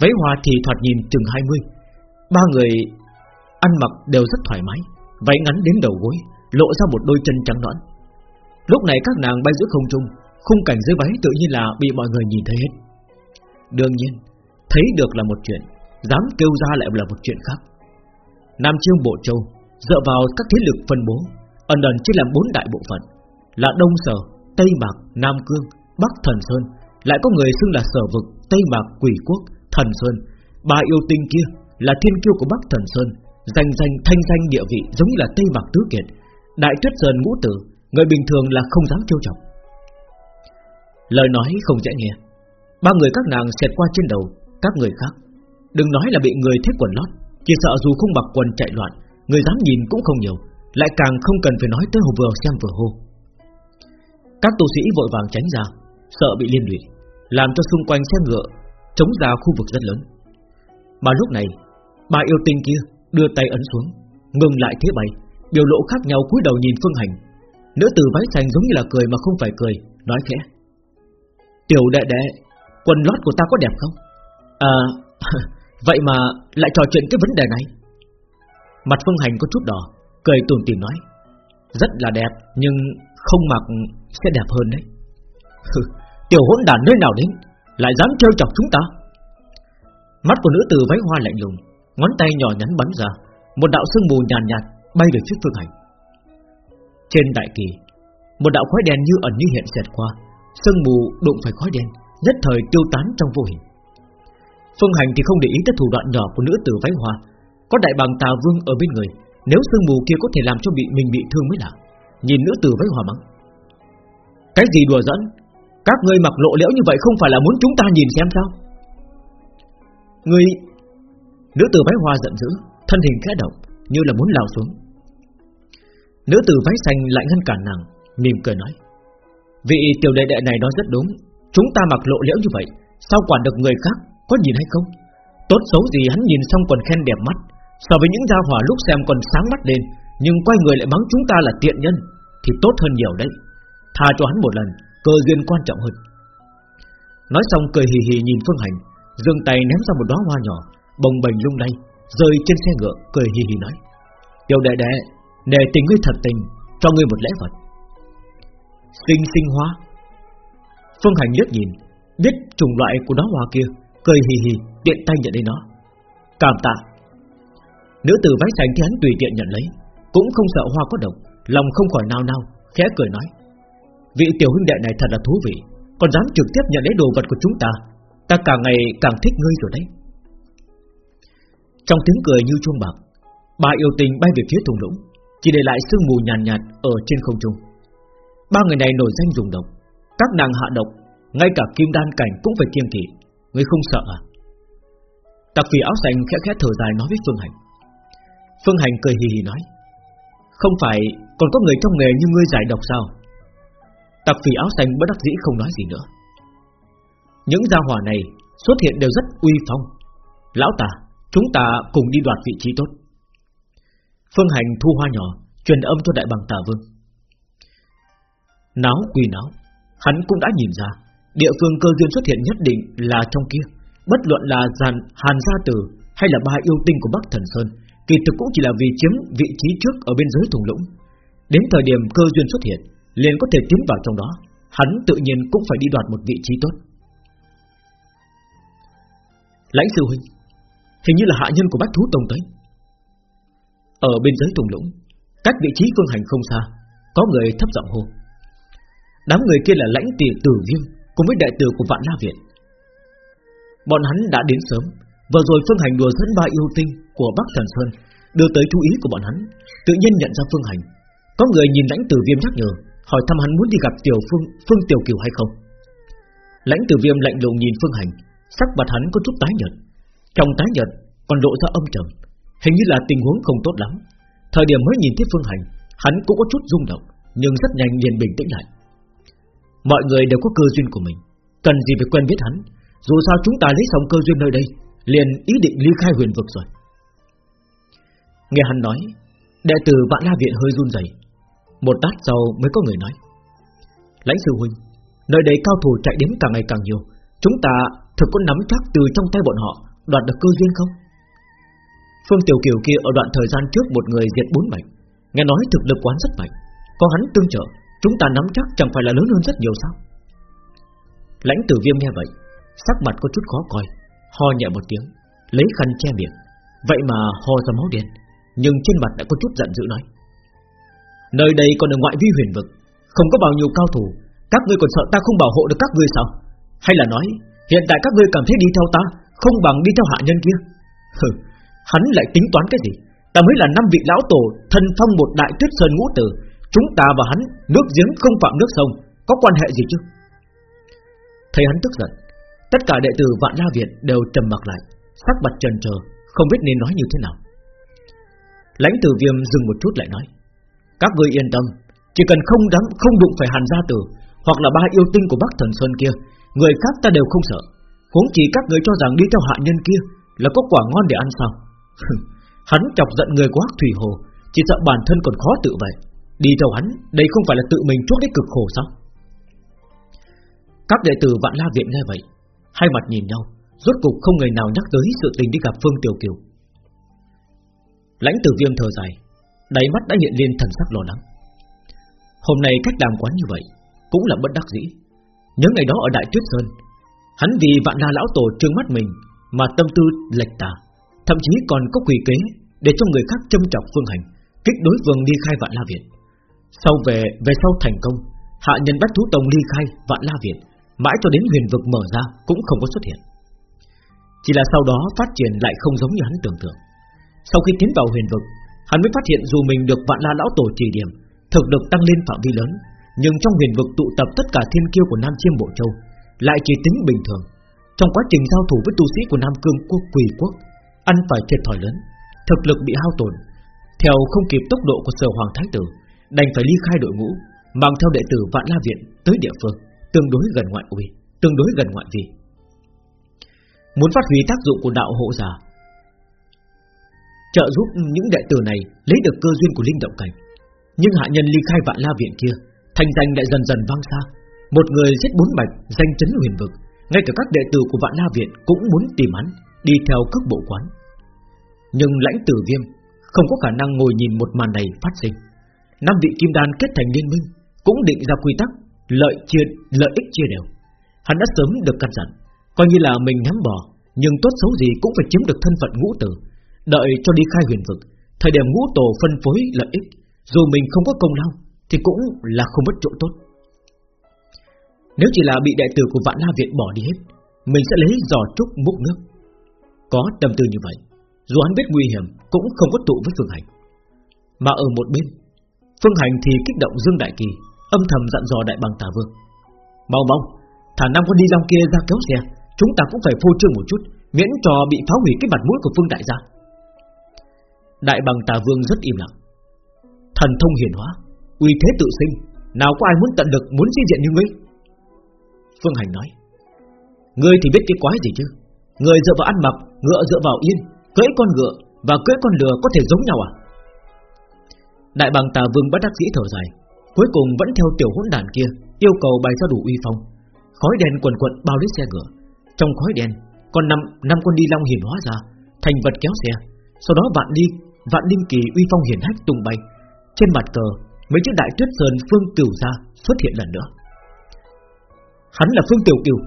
Speaker 1: Váy hoa thì thoạt nhìn chừng 20. Ba người ăn mặc đều rất thoải mái, váy ngắn đến đầu gối, lộ ra một đôi chân trắng nõn. Lúc này các nàng bay giữa không trung, khung cảnh dưới váy tự nhiên là bị mọi người nhìn thấy hết. Đương nhiên, thấy được là một chuyện, dám kêu ra lại là một chuyện khác. Nam chương Bộ Châu dựa vào các thế lực phân bố ẩn ẩn chia làm bốn đại bộ phận là Đông Sở, Tây Mạc, Nam Cương, Bắc Thần Sơn, lại có người xưng là Sở Vực, Tây Mạc, Quỷ Quốc, Thần Sơn. Ba yêu tinh kia là thiên kiêu của Bắc Thần Sơn, danh danh thanh danh địa vị giống như là Tây Mạc Tứ Kiệt, Đại Tuyết Sơn Ngũ Tử, người bình thường là không dám trêu chọc. Lời nói không dễ nghe, ba người các nàng xẹt qua trên đầu các người khác, đừng nói là bị người thiết quần lót, chỉ sợ dù không mặc quần chạy loạn, người dám nhìn cũng không nhiều lại càng không cần phải nói tới hồ vừa xem vừa hô. Các tu sĩ vội vàng tránh ra, Sợ bị liên lụy, Làm cho xung quanh xe ngựa Chống ra khu vực rất lớn. Mà lúc này, Bà yêu tinh kia đưa tay ấn xuống, Ngừng lại thế bày Biểu lộ khác nhau cúi đầu nhìn phương hành. Nữ tử váy xanh giống như là cười mà không phải cười, Nói khẽ. Tiểu đệ đệ, Quần lót của ta có đẹp không? À Vậy mà lại trò chuyện cái vấn đề này. Mặt phương hành có chút đỏ Cười tủm tỉm nói Rất là đẹp Nhưng không mặc sẽ đẹp hơn đấy. Tiểu hỗn đản nơi nào đến Lại dám trêu chọc chúng ta? Mắt của nữ tử váy hoa lạnh lùng Ngón tay nhỏ nhắn bắn ra Một đạo sương mù nhàn nhạt, nhạt bay về trước phương hành. Trên đại kỳ Một đạo khói đen như ẩn như hiện xẹt qua Sương mù đụng phải khói đen Nhất thời tiêu tán trong vô hình. Phương hành thì không để ý tới thủ đoạn nhỏ của nữ tử váy hoa Có đại bằng tà vương ở bên người nếu sương mù kia có thể làm cho bị, mình bị thương mới lạ Nhìn nữ tử váy hoa mắng. Cái gì đùa dẫn Các ngươi mặc lộ liễu như vậy không phải là muốn chúng ta nhìn xem sao? Ngươi, Nữ tử váy hoa giận dữ, Thân hình khẽ động, như là muốn lao xuống. Nữ tử váy xanh lại ngăn cản nàng, Mỉm cười nói. Vị tiểu đệ đệ này nói rất đúng. Chúng ta mặc lộ liễu như vậy, Sao quản được người khác, có nhìn hay không? Tốt xấu gì hắn nhìn xong còn khen đẹp mắt So với những gia hỏa lúc xem còn sáng mắt lên, Nhưng quay người lại mắng chúng ta là tiện nhân, Thì tốt hơn nhiều đấy. Tha cho hắn một lần, Cơ duyên quan trọng hơn. Nói xong cười hì hì nhìn Phương Hành Dương tay ném ra một đóa hoa nhỏ, Bồng bềnh lung lay, Rơi trên xe ngựa, cười hì hì nói, Tiểu đệ đệ, Nề tình ngươi thật tình, Cho ngươi một lễ vật. Sinh sinh hoa Phương Hành liếc nhìn, Biết chủng loại của đóa hoa kia, Cười hì hì, tiện tay nhận lấy nó. Cảm tạ Nữ tử váy xanh thì hắn tùy tiện nhận lấy Cũng không sợ hoa có độc Lòng không khỏi nao nao Khẽ cười nói Vị tiểu huynh đệ này thật là thú vị Còn dám trực tiếp nhận lấy đồ vật của chúng ta Ta càng ngày càng thích ngươi rồi đấy. Trong tiếng cười như chuông bạc Ba yêu tình bay về phía thùng lũng Chỉ để lại sương mù nhàn nhạt, nhạt ở trên không trung. Ba người này nổi danh dùng độc Các nàng hạ độc Ngay cả kim đan cảnh cũng phải kiêng kỵ Ngươi không sợ à? Tạc phỉ áo xanh khẽ khẽ thở dài nói với Phương Hành Phương Hành cười hì hì nói, Không phải còn có người trong nghề như ngươi giải độc sao? Tạp phỉ áo xanh bất đắc dĩ không nói gì nữa. Những gia hỏa này xuất hiện đều rất uy phong. Lão tà, Chúng ta cùng đi đoạt vị trí tốt. Phương Hành thu hoa nhỏ, Truyền âm cho đại bằng tà vương. Náo quỳ náo, Hắn cũng đã nhìn ra, Địa phương cơ duyên xuất hiện nhất định là trong kia, Bất luận là giàn Hàn Gia Tử Hay là ba yêu tinh của Bắc Thần Sơn Kỳ thực cũng chỉ là vì chiếm vị trí trước Ở bên dưới thùng lũng. Đến thời điểm cơ duyên xuất hiện, liền có thể tiến vào trong đó. Hắn tự nhiên cũng phải đi đoạt một vị trí tốt. Lãnh sư huynh, Hình như là hạ nhân của bách thú tông tới. Ở bên dưới thùng lũng, Cách vị trí phương hành không xa, Có người thấp giọng hô. Đám người kia là lãnh tỷ tử viêm Cùng với đại tử của vạn la viện. Bọn hắn đã đến sớm Vừa rồi phương hành đùa dẫn ba yêu tinh Của Bắc Thần Sơn, Đưa tới chú ý của bọn hắn, Tự nhiên nhận ra phương hành. Có người nhìn lãnh tử viêm nhắc nhở, Hỏi thăm hắn muốn đi gặp tiểu phương Phương tiểu kiều hay không. Lãnh tử viêm lạnh lùng nhìn phương hành, Sắc mặt hắn có chút tái nhợt. Trong tái nhợt còn lộ ra âm trầm, Hình như là tình huống không tốt lắm. Thời điểm mới nhìn thấy phương hành, Hắn cũng có chút rung động, Nhưng rất nhanh liền bình tĩnh lại. Mọi người đều có cơ duyên của mình, Cần gì phải quen biết hắn? Dù sao chúng ta lấy xong cơ duyên nơi đây Liền ý định ly khai huyền vực rồi. Nghe hắn nói, Đệ tử vạn la viện hơi run rẩy. Một tát sau mới có người nói, Lãnh sư huynh, Nơi đây cao thủ chạy đến càng ngày càng nhiều. Chúng ta thực có nắm chắc từ trong tay bọn họ, Đoạt được cơ duyên không? Phương Tiểu Kiều kia ở đoạn thời gian trước Một người diệt bốn mạch, Nghe nói thực lực quán rất mạnh, Có hắn tương trợ, Chúng ta nắm chắc chẳng phải là lớn hơn rất nhiều sao? Lãnh tử viêm nghe vậy, Sắc mặt có chút khó coi. Ho nhẹ một tiếng Lấy khăn che miệng. Vậy mà ho ra máu đen Nhưng trên mặt đã có chút giận dữ nói. Nơi đây còn ở ngoại vi huyền vực Không có bao nhiêu cao thủ Các ngươi còn sợ ta không bảo hộ được các ngươi sao? Hay là nói Hiện tại các ngươi cảm thấy đi theo ta Không bằng đi theo hạ nhân kia? Hừ, Hắn lại tính toán cái gì? Ta mới là năm vị lão tổ Thân phong một đại tuyết sơn ngũ tử Chúng ta và hắn nước giếng không phạm nước sông Có quan hệ gì chứ? Thấy hắn tức giận Tất cả đệ tử vạn la viện đều trầm mặc lại, Sắc mặt trần trờ, Không biết nên nói như thế nào. Lãnh tử viêm dừng một chút lại nói, Các ngươi yên tâm, Chỉ cần không đắm không đụng phải hàn gia tử Hoặc là ba yêu tinh của Bắc Thần Sơn kia, Người khác ta đều không sợ. Huống chỉ các người cho rằng đi theo hạ nhân kia Là có quả ngon để ăn sao? Hắn chọc giận người của Hắc Thủy Hồ, Chỉ sợ bản thân còn khó tự vậy Đi theo hắn, Đây không phải là tự mình chuốc đến cực khổ sao? Các đệ tử vạn la viện nghe vậy Hai mặt nhìn nhau, Rốt cục không người nào nhắc tới sự tình đi gặp Phương Tiểu Kiều. Lãnh tử viêm thở dài, Đáy mắt đã hiện lên thần sắc lo lắng. Hôm nay cách đàm quán như vậy, Cũng là bất đắc dĩ. Nhớ ngày đó ở Đại Tuyết Sơn, Hắn vì vạn la lão tổ trương mắt mình Mà tâm tư lệch tà, Thậm chí còn có quỷ kế Để cho người khác châm chọc phương hành, Kích đối vương ly khai vạn la viện. Sau về về sau thành công, Hạ nhân bắt thú tông ly khai vạn la viện. Mãi cho đến huyền vực mở ra, Cũng không có xuất hiện. Chỉ là sau đó phát triển lại không giống như hắn tưởng tượng. Sau khi tiến vào huyền vực, Hắn mới phát hiện dù mình được vạn la lão tổ chỉ điểm, Thực lực tăng lên phạm vi lớn, Nhưng trong huyền vực tụ tập tất cả thiên kiêu của Nam Chiêm Bộ Châu Lại chỉ tính bình thường. Trong quá trình giao thủ với tu sĩ của Nam Cương quốc quỳ quốc, Ăn phải thiệt thòi lớn, Thực lực bị hao tổn. Theo không kịp tốc độ của sở hoàng thái tử, Đành phải ly khai đội ngũ, Mang theo đệ tử vạn la viện tới địa phương. Tương đối gần ngoại uy Tương đối gần ngoại vi Muốn phát huy tác dụng của đạo hộ giả trợ giúp những đệ tử này lấy được cơ duyên của linh động cảnh. Nhưng hạ nhân ly khai vạn la viện kia, thành danh lại dần dần vang xa. Một người giết bốn bạch, danh chấn huyền vực, ngay cả các đệ tử của vạn la viện cũng muốn tìm hắn, đi theo cước bộ quán. Nhưng lãnh tử viêm không có khả năng ngồi nhìn một màn này phát sinh. Năm vị kim đan kết thành liên minh, cũng định ra quy tắc lợi chia lợi ích chia đều. Hắn đã sớm được căn dặn, coi như là mình nhắm bò, nhưng tốt xấu gì cũng phải chiếm được thân phận ngũ tử, Đợi cho đi khai huyền vực Thời điểm ngũ tổ phân phối lợi ích Dù mình không có công lao Thì cũng là không mất chỗ tốt. Nếu chỉ là bị đệ tử của vạn la viện bỏ đi hết Mình sẽ lấy giò trúc múc nước. Có tâm tư như vậy Dù hắn biết nguy hiểm Cũng không có tụ với Phương Hành. Mà ở một bên Phương Hành thì kích động Dương Đại Kỳ Âm thầm dặn dò Đại Bằng Tà Vương. Mau mau, Thả năm con đi dòng kia ra kéo xe, Chúng ta cũng phải phô trương một chút, Miễn cho bị phá hủy cái mặt mũi của Phương Đại gia. Đại bằng tà vương rất im lặng. Thần thông hiển hóa, Uy thế tự sinh, Nào có ai muốn tận lực muốn di diện như ngươi? Phương Hành nói, Ngươi thì biết cái quái gì chứ? Người dựa vào ăn mặc, Ngựa dựa vào yên, Cưỡi con ngựa Và cưỡi con lừa có thể giống nhau à? Đại bằng tà vương bắt đắc dĩ thở dài. Cuối cùng vẫn theo tiểu hỗn đàn kia, Yêu cầu bày ra đủ uy phong. Khói đen quần quận bao lấy xe ngựa. Trong khói đen, Còn năm năm con đi long hiển hóa ra, Thành vật kéo xe. Sau đó vạn đi, Vạn Linh Kỳ uy phong hiển hách tung bay. Trên mặt cờ, Mấy chữ đại tuyết sơn, Phương Tiểu Gia xuất hiện lần nữa. Hắn là Phương Tiểu Kiều,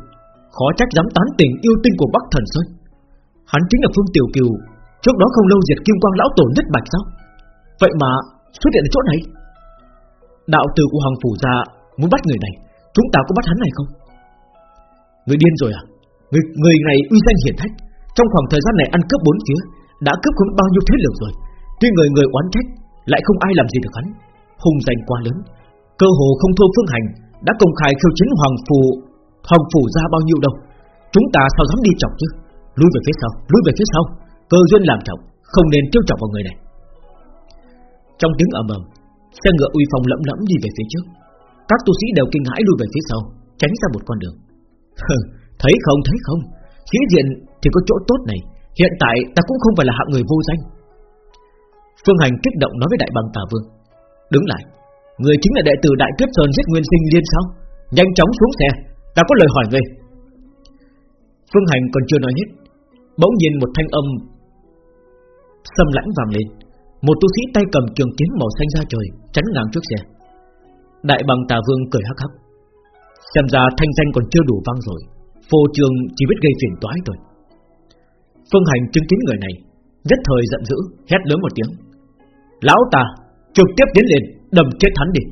Speaker 1: Khó trách dám tán tình yêu tinh của Bắc Thần Sơn. Hắn chính là Phương Tiểu Kiều, Trước đó không lâu diệt Kim Quang Lão Tổ nhất bạch sao? Vậy mà xuất hiện ở chỗ này. Đạo tử của Hoàng Phủ Gia Muốn bắt người này Chúng ta có bắt hắn này không? Người điên rồi à? Người, người này uy danh hiển hách. Trong khoảng thời gian này ăn cướp bốn phía Đã cướp không bao nhiêu thế lực rồi. Tuy người người oán trách Lại không ai làm gì được hắn. Hùng danh quá lớn Cơ hồ không thua phương hành Đã công khai khiêu chiến hoàng phủ Hoàng phủ ra bao nhiêu đâu. Chúng ta sao dám đi chọc chứ? Lui về phía sau, lui về phía sau. Cơ duyên làm trọng, không nên tiêu chọc vào người này. Trong tiếng ầm ầm Xe ngựa uy phong lẫm lẫm đi về phía trước. Các tu sĩ đều kinh hãi lùi về phía sau Tránh ra một con đường. Thấy không, thấy không? Khí diện thì có chỗ tốt này Hiện tại ta cũng không phải là hạng người vô danh. Phương Hành kích động nói với Đại Bằng Tà Vương Đứng lại Người chính là đệ tử Đại Tuyết Sơn giết Nguyên Sinh Liên sao? Nhanh chóng xuống xe Ta có lời hỏi ngươi. Phương Hành còn chưa nói hết Bỗng nhiên một thanh âm Xâm lãnh vang lên. Một tu sĩ tay cầm trường kiếm màu xanh ra trời, Chắn ngang trước xe. Đại bằng tà vương cười hắc hắc. Xem ra thanh danh còn chưa đủ vang rồi, Phô trường chỉ biết gây phiền toái rồi Phương Hành chứng kiến người này, Nhất thời giận dữ, Hét lớn một tiếng. Lão ta trực tiếp tiến lên đầm chết hắn đi.